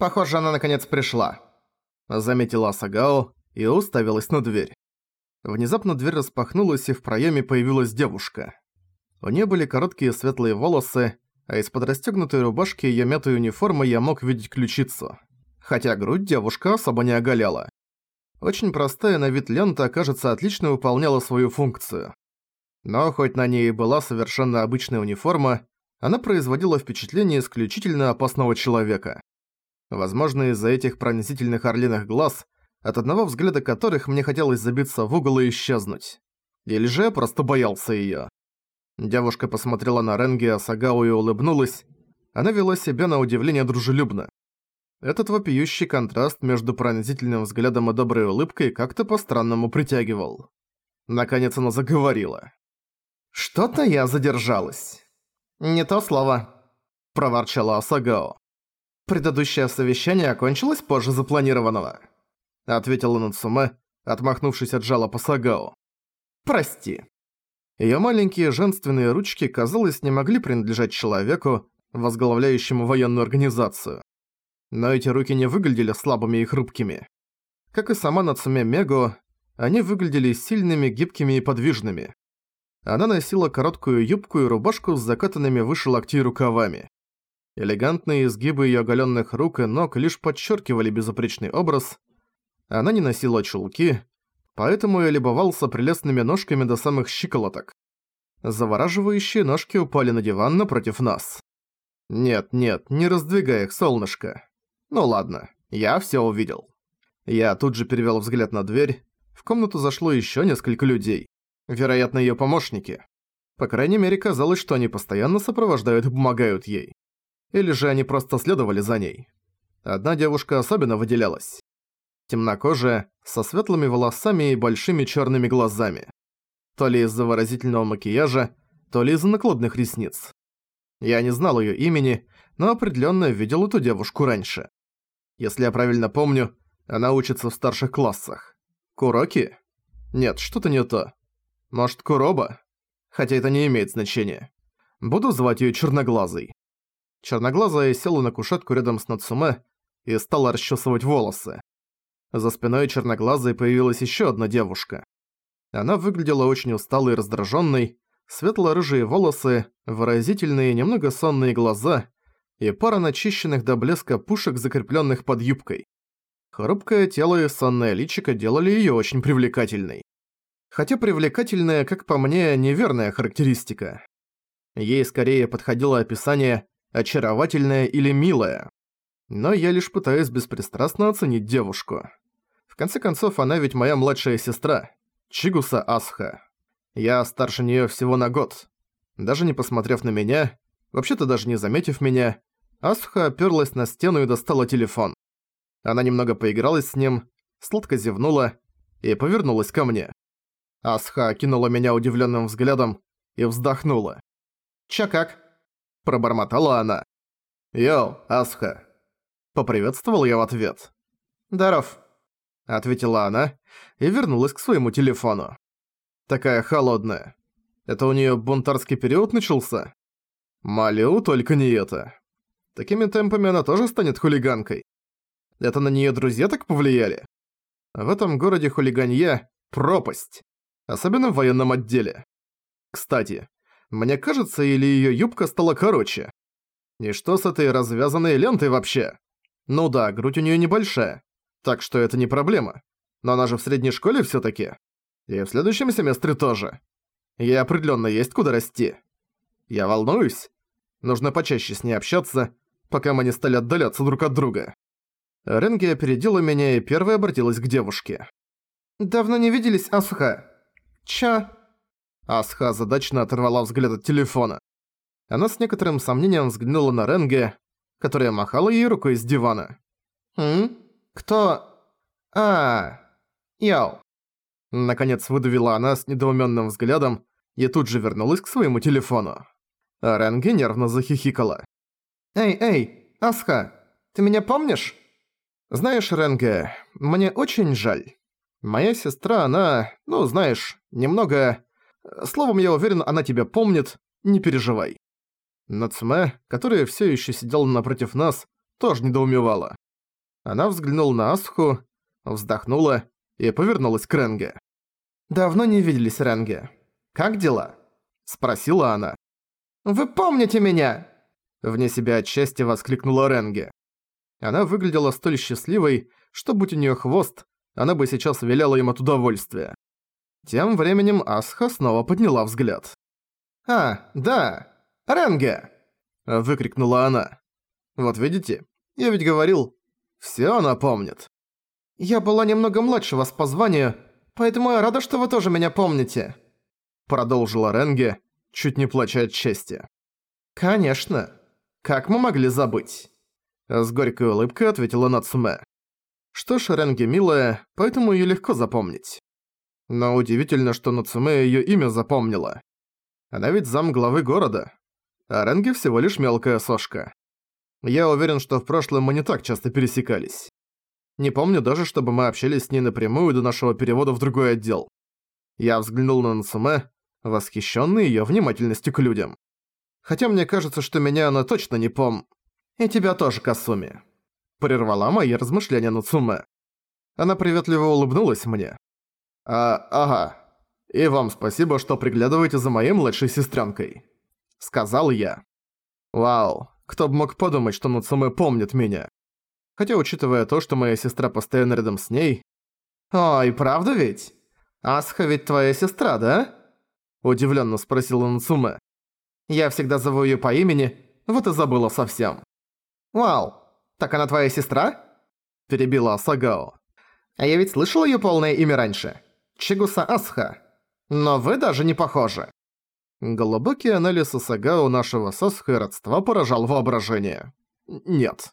«Похоже, она наконец пришла», — заметила Асагао и уставилась на дверь. Внезапно дверь распахнулась, и в проеме появилась девушка. У нее были короткие светлые волосы, а из-под расстёгнутой рубашки её мятой униформы я мог видеть ключицу. Хотя грудь девушка особо не оголяла. Очень простая на вид лента, кажется, отлично выполняла свою функцию. Но хоть на ней и была совершенно обычная униформа, она производила впечатление исключительно опасного человека. Возможно, из-за этих пронзительных орлиных глаз, от одного взгляда которых мне хотелось забиться в угол и исчезнуть. Или же я просто боялся её. Девушка посмотрела на Ренги Асагау и улыбнулась. Она вела себя на удивление дружелюбно. Этот вопиющий контраст между пронзительным взглядом и доброй улыбкой как-то по-странному притягивал. Наконец она заговорила. «Что-то я задержалась». «Не то слово», – проворчала Асагао. «Предыдущее совещание окончилось позже запланированного», – ответила Нацуме, отмахнувшись от жала Сагао. «Прости». Её маленькие женственные ручки, казалось, не могли принадлежать человеку, возглавляющему военную организацию. Но эти руки не выглядели слабыми и хрупкими. Как и сама Нацуме Мего, они выглядели сильными, гибкими и подвижными. Она носила короткую юбку и рубашку с закатанными выше локтей рукавами. Элегантные изгибы её оголённых рук и ног лишь подчеркивали безупречный образ. Она не носила чулки, поэтому я любовался прелестными ножками до самых щиколоток. Завораживающие ножки упали на диван напротив нас. Нет, нет, не раздвигай их, солнышко. Ну ладно, я всё увидел. Я тут же перевёл взгляд на дверь. В комнату зашло ещё несколько людей. Вероятно, её помощники. По крайней мере, казалось, что они постоянно сопровождают и помогают ей. Или же они просто следовали за ней. Одна девушка особенно выделялась. Темнокожая, со светлыми волосами и большими чёрными глазами. То ли из-за выразительного макияжа, то ли из-за накладных ресниц. Я не знал её имени, но определённо видел эту девушку раньше. Если я правильно помню, она учится в старших классах. Куроки? Нет, что-то не то. Может, Куроба? Хотя это не имеет значения. Буду звать её Черноглазой. Черноглазая села на кушетку рядом с Нацуме и стала расчесывать волосы. За спиной Черноглазой появилась ещё одна девушка. Она выглядела очень усталой и раздражённой, светло-рыжие волосы, выразительные, немного сонные глаза и пара начищенных до блеска пушек, закреплённых под юбкой. Хрупкое тело и сонное личико делали её очень привлекательной. Хотя привлекательная, как по мне, неверная характеристика. Ей скорее подходило описание «очаровательная» или «милая». Но я лишь пытаюсь беспристрастно оценить девушку. В конце концов, она ведь моя младшая сестра, Чигуса Асха. Я старше неё всего на год. Даже не посмотрев на меня, вообще-то даже не заметив меня, Асха оперлась на стену и достала телефон. Она немного поигралась с ним, сладко зевнула и повернулась ко мне. Асха кинула меня удивленным взглядом и вздохнула. «Чё как?» – пробормотала она. «Йоу, Асха!» – поприветствовал я в ответ. «Здоров!» – ответила она и вернулась к своему телефону. Такая холодная. Это у неё бунтарский период начался? Молю, только не это. Такими темпами она тоже станет хулиганкой. Это на неё друзья так повлияли? В этом городе хулиганье – пропасть особенно в военном отделе. Кстати, мне кажется, или её юбка стала короче. И что с этой развязанной лентой вообще? Ну да, грудь у неё небольшая, так что это не проблема. Но она же в средней школе всё-таки. И в следующем семестре тоже. Ей определённо есть куда расти. Я волнуюсь. Нужно почаще с ней общаться, пока мы не стали отдаляться друг от друга. Ренги опередила меня и первой обратилась к девушке. «Давно не виделись, Асуха. «Чё?» Асха задачно оторвала взгляд от телефона. Она с некоторым сомнением взглянула на Ренге, которая махала ей рукой с дивана. «М? Кто? А, Яо». Наконец выдавила она с недоумённым взглядом и тут же вернулась к своему телефону. А Ренге нервно захихикала. «Эй, эй, Асха, ты меня помнишь?» «Знаешь, Ренге, мне очень жаль. Моя сестра, она, ну, знаешь, немного... Словом, я уверен, она тебя помнит, не переживай. Нацуме, которая все еще сидела напротив нас, тоже недоумевала. Она взглянула на Асху, вздохнула и повернулась к Ренге. «Давно не виделись, Ренге. Как дела?» – спросила она. «Вы помните меня?» Вне себя от счастья воскликнула Ренге. Она выглядела столь счастливой, что, будь у неё хвост, она бы сейчас виляла им от удовольствия. Тем временем Асха снова подняла взгляд. «А, да, Ренге!» – выкрикнула она. «Вот видите, я ведь говорил, все она помнит. Я была немного младше вас по званию, поэтому я рада, что вы тоже меня помните», – продолжила Ренге, чуть не плача от счастья. «Конечно. Как мы могли забыть?» С горькой улыбкой ответила Нацуме. Что ж, Ренге милая, поэтому её легко запомнить. Но удивительно, что Нацуме её имя запомнила. Она ведь зам главы города, а Ренге всего лишь мелкая сошка. Я уверен, что в прошлом мы не так часто пересекались. Не помню даже, чтобы мы общались с ней напрямую до нашего перевода в другой отдел. Я взглянул на Нацуме, восхищённый её внимательностью к людям. Хотя мне кажется, что меня она точно не пом... И тебя тоже, Касуми. Прервала мои размышления Нацуме. Она приветливо улыбнулась мне. А, ага. И вам спасибо, что приглядываете за моей младшей сестренкой. Сказал я. Вау, кто бы мог подумать, что Нацуме помнит меня. Хотя, учитывая то, что моя сестра постоянно рядом с ней... «Ой, правда ведь? Асха ведь твоя сестра, да?» Удивленно спросила Нацуме. «Я всегда зову ее по имени, вот и забыла совсем». «Вау, так она твоя сестра?» Перебила Асагао. «А я ведь слышал ее полное имя раньше. Чигуса Асха. Но вы даже не похожи». Глубокий анализ Асагао нашего Сасха и родства поражал воображение. «Нет».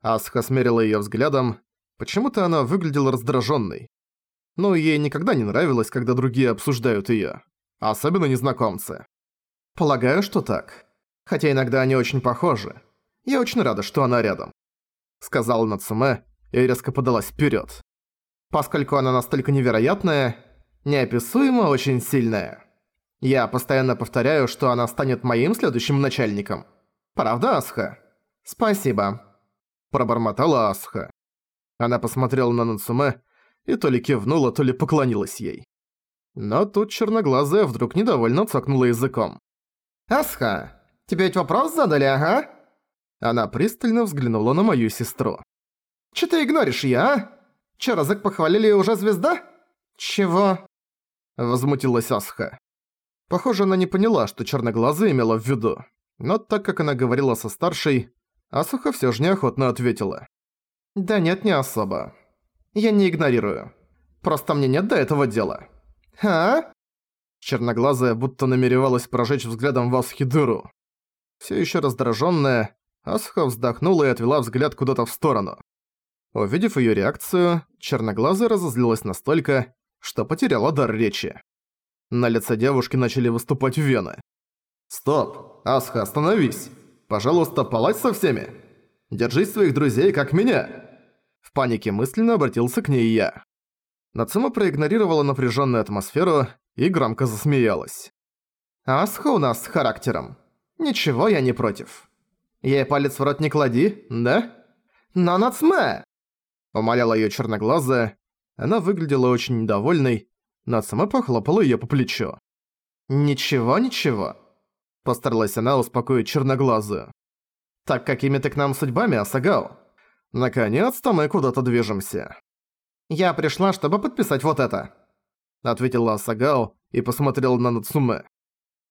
Асха смерила её взглядом. Почему-то она выглядела раздражённой. Но ей никогда не нравилось, когда другие обсуждают её. Особенно незнакомцы. Полагаю, что так. Хотя иногда они очень похожи. Я очень рада, что она рядом. Сказала Нацуме и резко подалась вперед. Поскольку она настолько невероятная, неописуемо очень сильная. Я постоянно повторяю, что она станет моим следующим начальником. Правда, Асха? Спасибо. Пробормотала Асха. Она посмотрела на Нацуме и то ли кивнула, то ли поклонилась ей. Но тут черноглазая вдруг недовольно цокнула языком. «Асха, тебе ведь вопрос задали, ага?» Она пристально взглянула на мою сестру. «Чё ты игноришь я, а? Чё, разок похвалили и уже звезда?» «Чего?» Возмутилась Асха. Похоже, она не поняла, что черноглазая имела в виду. Но так как она говорила со старшей, Асуха всё же неохотно ответила. «Да нет, не особо. Я не игнорирую. Просто мне нет до этого дела». «А?» Черноглазая будто намеревалась прожечь взглядом Васхи дыру. Всё ещё раздражённая, Асха вздохнула и отвела взгляд куда-то в сторону. Увидев её реакцию, черноглазая разозлилась настолько, что потеряла дар речи. На лице девушки начали выступать вены. «Стоп! Асха, остановись! Пожалуйста, палась со всеми! Держись своих друзей, как меня!» В панике мысленно обратился к ней я. Нацума проигнорировала напряженную атмосферу и громко засмеялась. «Асха у нас с характером. Ничего я не против. Ей палец в рот не клади, да? Но Нацме!» Умоляла её черноглазая. Она выглядела очень недовольной. Нацме похлопала её по плечу. «Ничего, ничего», — постаралась она успокоить черноглазую. «Так какими ты к нам судьбами, Асагао? Наконец-то мы куда-то движемся». «Я пришла, чтобы подписать вот это», — ответила Асагао и посмотрела на Нацуме.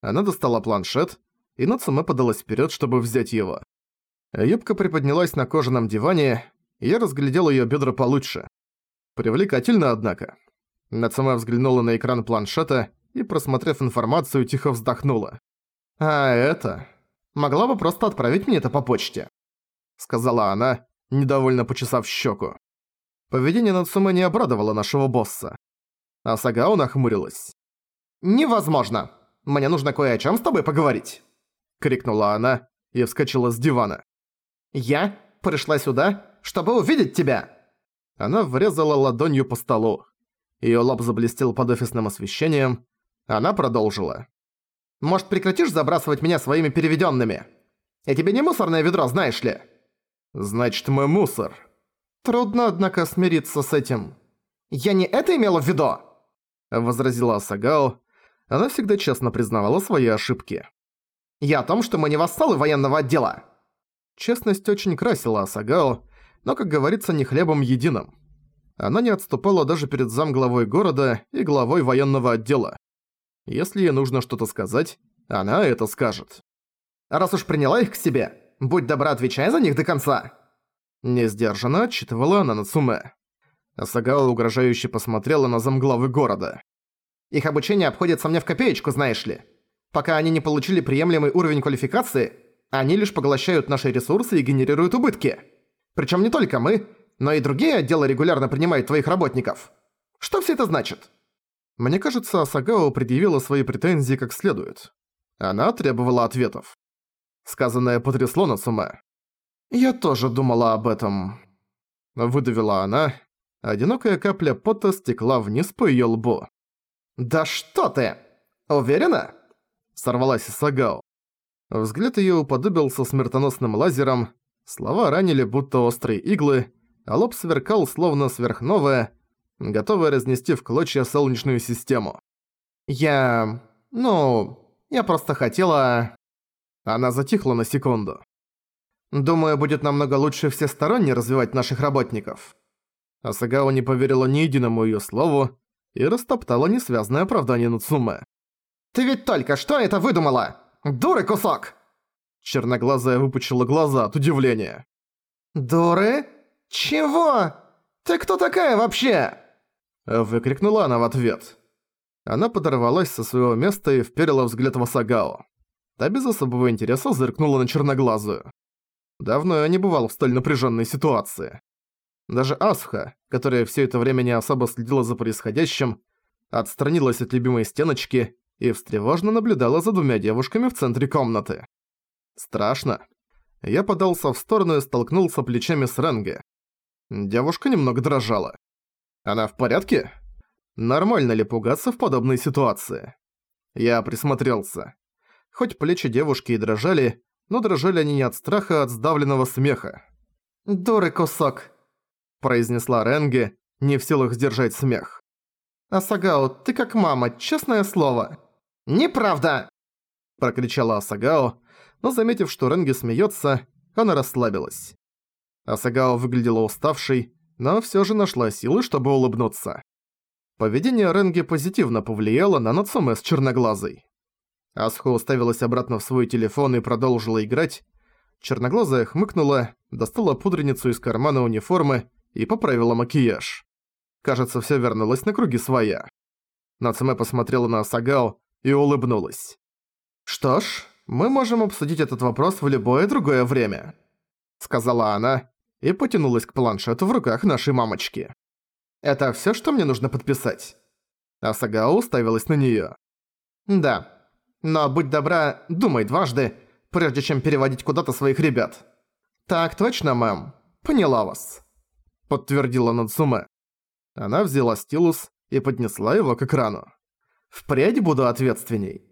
Она достала планшет, и Нацуме подалась вперед, чтобы взять его. Юбка приподнялась на кожаном диване, я разглядел ее бедра получше. Привлекательно, однако. Нацуме взглянула на экран планшета и, просмотрев информацию, тихо вздохнула. «А это... Могла бы просто отправить мне это по почте», — сказала она, недовольно почесав щеку. Поведение Нацумэ не обрадовало нашего босса. А Сагао нахмурилась. «Невозможно! Мне нужно кое о чем с тобой поговорить!» Крикнула она и вскочила с дивана. «Я пришла сюда, чтобы увидеть тебя!» Она врезала ладонью по столу. Её лоб заблестел под офисным освещением. Она продолжила. «Может, прекратишь забрасывать меня своими переведёнными? Я тебе не мусорное ведро, знаешь ли?» «Значит, мы мусор», «Трудно, однако, смириться с этим». «Я не это имела в виду!» Возразила Асагао. Она всегда честно признавала свои ошибки. «Я о том, что мы не вассалы военного отдела!» Честность очень красила Асагао, но, как говорится, не хлебом единым. Она не отступала даже перед замглавой города и главой военного отдела. Если ей нужно что-то сказать, она это скажет. «Раз уж приняла их к себе, будь добра, отвечай за них до конца!» Несдержанно отчитывала она Нацуме. Асагао угрожающе посмотрела на замглавы города. «Их обучение обходится мне в копеечку, знаешь ли. Пока они не получили приемлемый уровень квалификации, они лишь поглощают наши ресурсы и генерируют убытки. Причем не только мы, но и другие отделы регулярно принимают твоих работников. Что все это значит?» Мне кажется, Асагао предъявила свои претензии как следует. Она требовала ответов. Сказанное потрясло Нацуме. «Я тоже думала об этом», — выдавила она. Одинокая капля пота стекла вниз по её лбу. «Да что ты! Уверена?» — сорвалась Сагао. Взгляд её уподобился смертоносным лазером, слова ранили будто острые иглы, а лоб сверкал словно сверхновая, готовая разнести в клочья солнечную систему. «Я... ну... я просто хотела...» Она затихла на секунду. Думаю, будет намного лучше всесторонне развивать наших работников». Асагао не поверила ни единому её слову и растоптала несвязное оправдание Нацуме. «Ты ведь только что это выдумала! Дуры кусок!» Черноглазая выпучила глаза от удивления. «Дуры? Чего? Ты кто такая вообще?» Выкрикнула она в ответ. Она подорвалась со своего места и вперила взгляд в Асагао. Та без особого интереса зыркнула на черноглазую. Давно я не бывал в столь напряженной ситуации. Даже Асха, которая все это время не особо следила за происходящим, отстранилась от любимой стеночки и встревожно наблюдала за двумя девушками в центре комнаты. Страшно. Я подался в сторону и столкнулся плечами с Ренге. Девушка немного дрожала. Она в порядке? Нормально ли пугаться в подобной ситуации? Я присмотрелся. Хоть плечи девушки и дрожали, но дрожали они не от страха, а от сдавленного смеха. «Дуры кусок», – произнесла Ренге, не в силах сдержать смех. «Асагао, ты как мама, честное слово». «Неправда!» – прокричала Асагао, но заметив, что Ренге смеется, она расслабилась. Асагао выглядела уставшей, но все же нашла силы, чтобы улыбнуться. Поведение Ренги позитивно повлияло на Нацуме с черноглазой. Асхо уставилась обратно в свой телефон и продолжила играть. Черноглазая хмыкнула, достала пудреницу из кармана униформы и поправила макияж. Кажется, всё вернулось на круги своя. Нацуме посмотрела на Асагао и улыбнулась. «Что ж, мы можем обсудить этот вопрос в любое другое время», сказала она и потянулась к планшету в руках нашей мамочки. «Это всё, что мне нужно подписать?» Асагао уставилась на неё. «Да, но будь добра, думай дважды, прежде чем переводить куда-то своих ребят. Так точно, мэм. Поняла вас. Подтвердила Нацуме. Она взяла стилус и поднесла его к экрану. Впредь буду ответственней.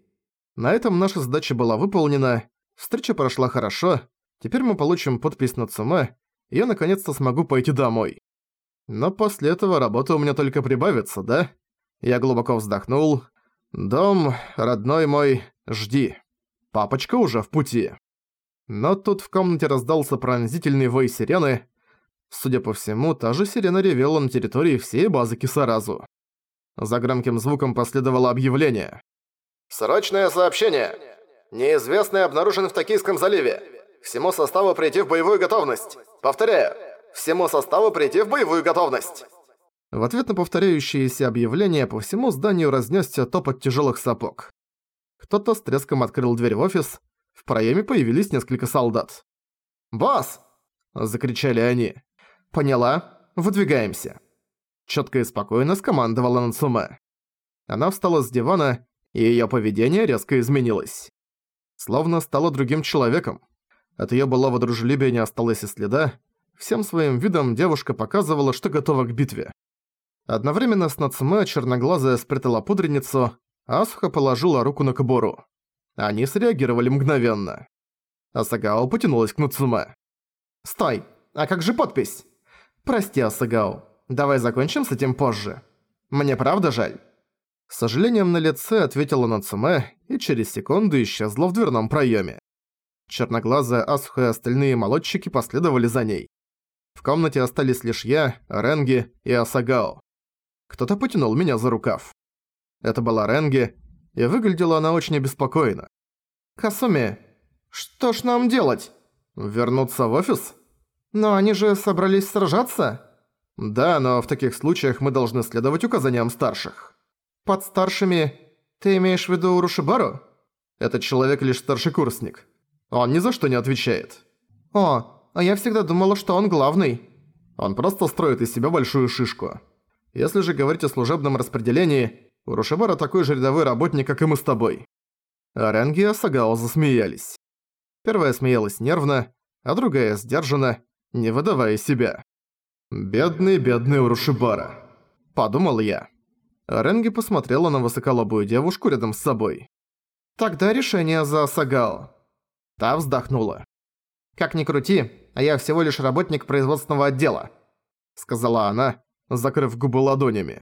На этом наша задача была выполнена, встреча прошла хорошо, теперь мы получим подпись Нацуме, и я наконец-то смогу пойти домой. Но после этого работа у меня только прибавится, да? Я глубоко вздохнул, «Дом, родной мой, жди. Папочка уже в пути». Но тут в комнате раздался пронзительный вой сирены. Судя по всему, та же сирена ревела на территории всей базы Кисаразу. За громким звуком последовало объявление. «Срочное сообщение! Неизвестный обнаружен в Токийском заливе. Всему составу прийти в боевую готовность. Повторяю, всему составу прийти в боевую готовность!» В ответ на повторяющиеся объявления по всему зданию разнесся топот тяжелых сапог. Кто-то с треском открыл дверь в офис, в проеме появились несколько солдат. «Босс!» – закричали они. «Поняла. Выдвигаемся». Четко и спокойно скомандовала Нацуме. Она встала с дивана, и ее поведение резко изменилось. Словно стала другим человеком. От ее былого дружелюбия не осталось и следа. Всем своим видом девушка показывала, что готова к битве. Одновременно с Нацуме черноглазая спрятала пудреницу, а Асуха положила руку на кобуру. Они среагировали мгновенно. Асагао потянулась к Нацуме. «Стой! А как же подпись? «Прости, Асагао, давай закончим с этим позже. Мне правда жаль?» С сожалением на лице ответила Нацуме и через секунду исчезла в дверном проёме. Черноглазая Асуха и остальные молодчики последовали за ней. В комнате остались лишь я, Ренги и Асагао. Кто-то потянул меня за рукав. Это была Ренги, и выглядела она очень обеспокоенно. «Касуми, что ж нам делать? Вернуться в офис? Но они же собрались сражаться?» «Да, но в таких случаях мы должны следовать указаниям старших». «Под старшими ты имеешь в виду Урушибару?» «Этот человек лишь старший курсник. Он ни за что не отвечает». «О, а я всегда думала, что он главный». «Он просто строит из себя большую шишку. Если же говорить о служебном распределении, Урушибара такой же рядовой работник, как и мы с тобой». Оранги и Асагао засмеялись. Первая смеялась нервно, а другая сдержанно, не выдавая себя. «Бедный, бедный Урушибара», – подумал я. Ренги посмотрела на высоколобую девушку рядом с собой. «Тогда решение за Сагао». Та вздохнула. «Как ни крути, а я всего лишь работник производственного отдела», сказала она, закрыв губы ладонями.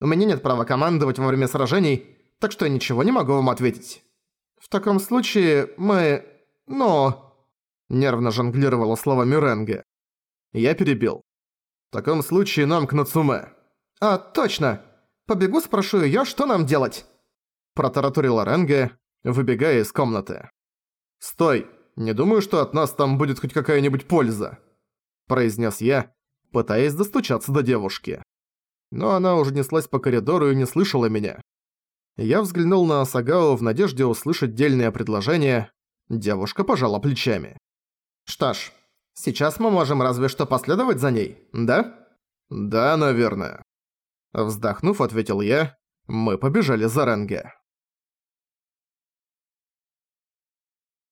«У меня нет права командовать во время сражений, так что я ничего не могу вам ответить. В таком случае мы... ну...» Нервно жонглировала словами Ренге. Я перебил. «В таком случае нам к Нацуме». «А, точно! Побегу спрошу её, что нам делать?» Протаратурила Ренге, выбегая из комнаты. «Стой! Не думаю, что от нас там будет хоть какая-нибудь польза!» Произнес я, пытаясь достучаться до девушки. Но она уже неслась по коридору и не слышала меня. Я взглянул на Асагао в надежде услышать дельное предложение. Девушка пожала плечами. «Что ж, сейчас мы можем разве что последовать за ней, да?» «Да, наверное». Вздохнув, ответил я, мы побежали за Ренге.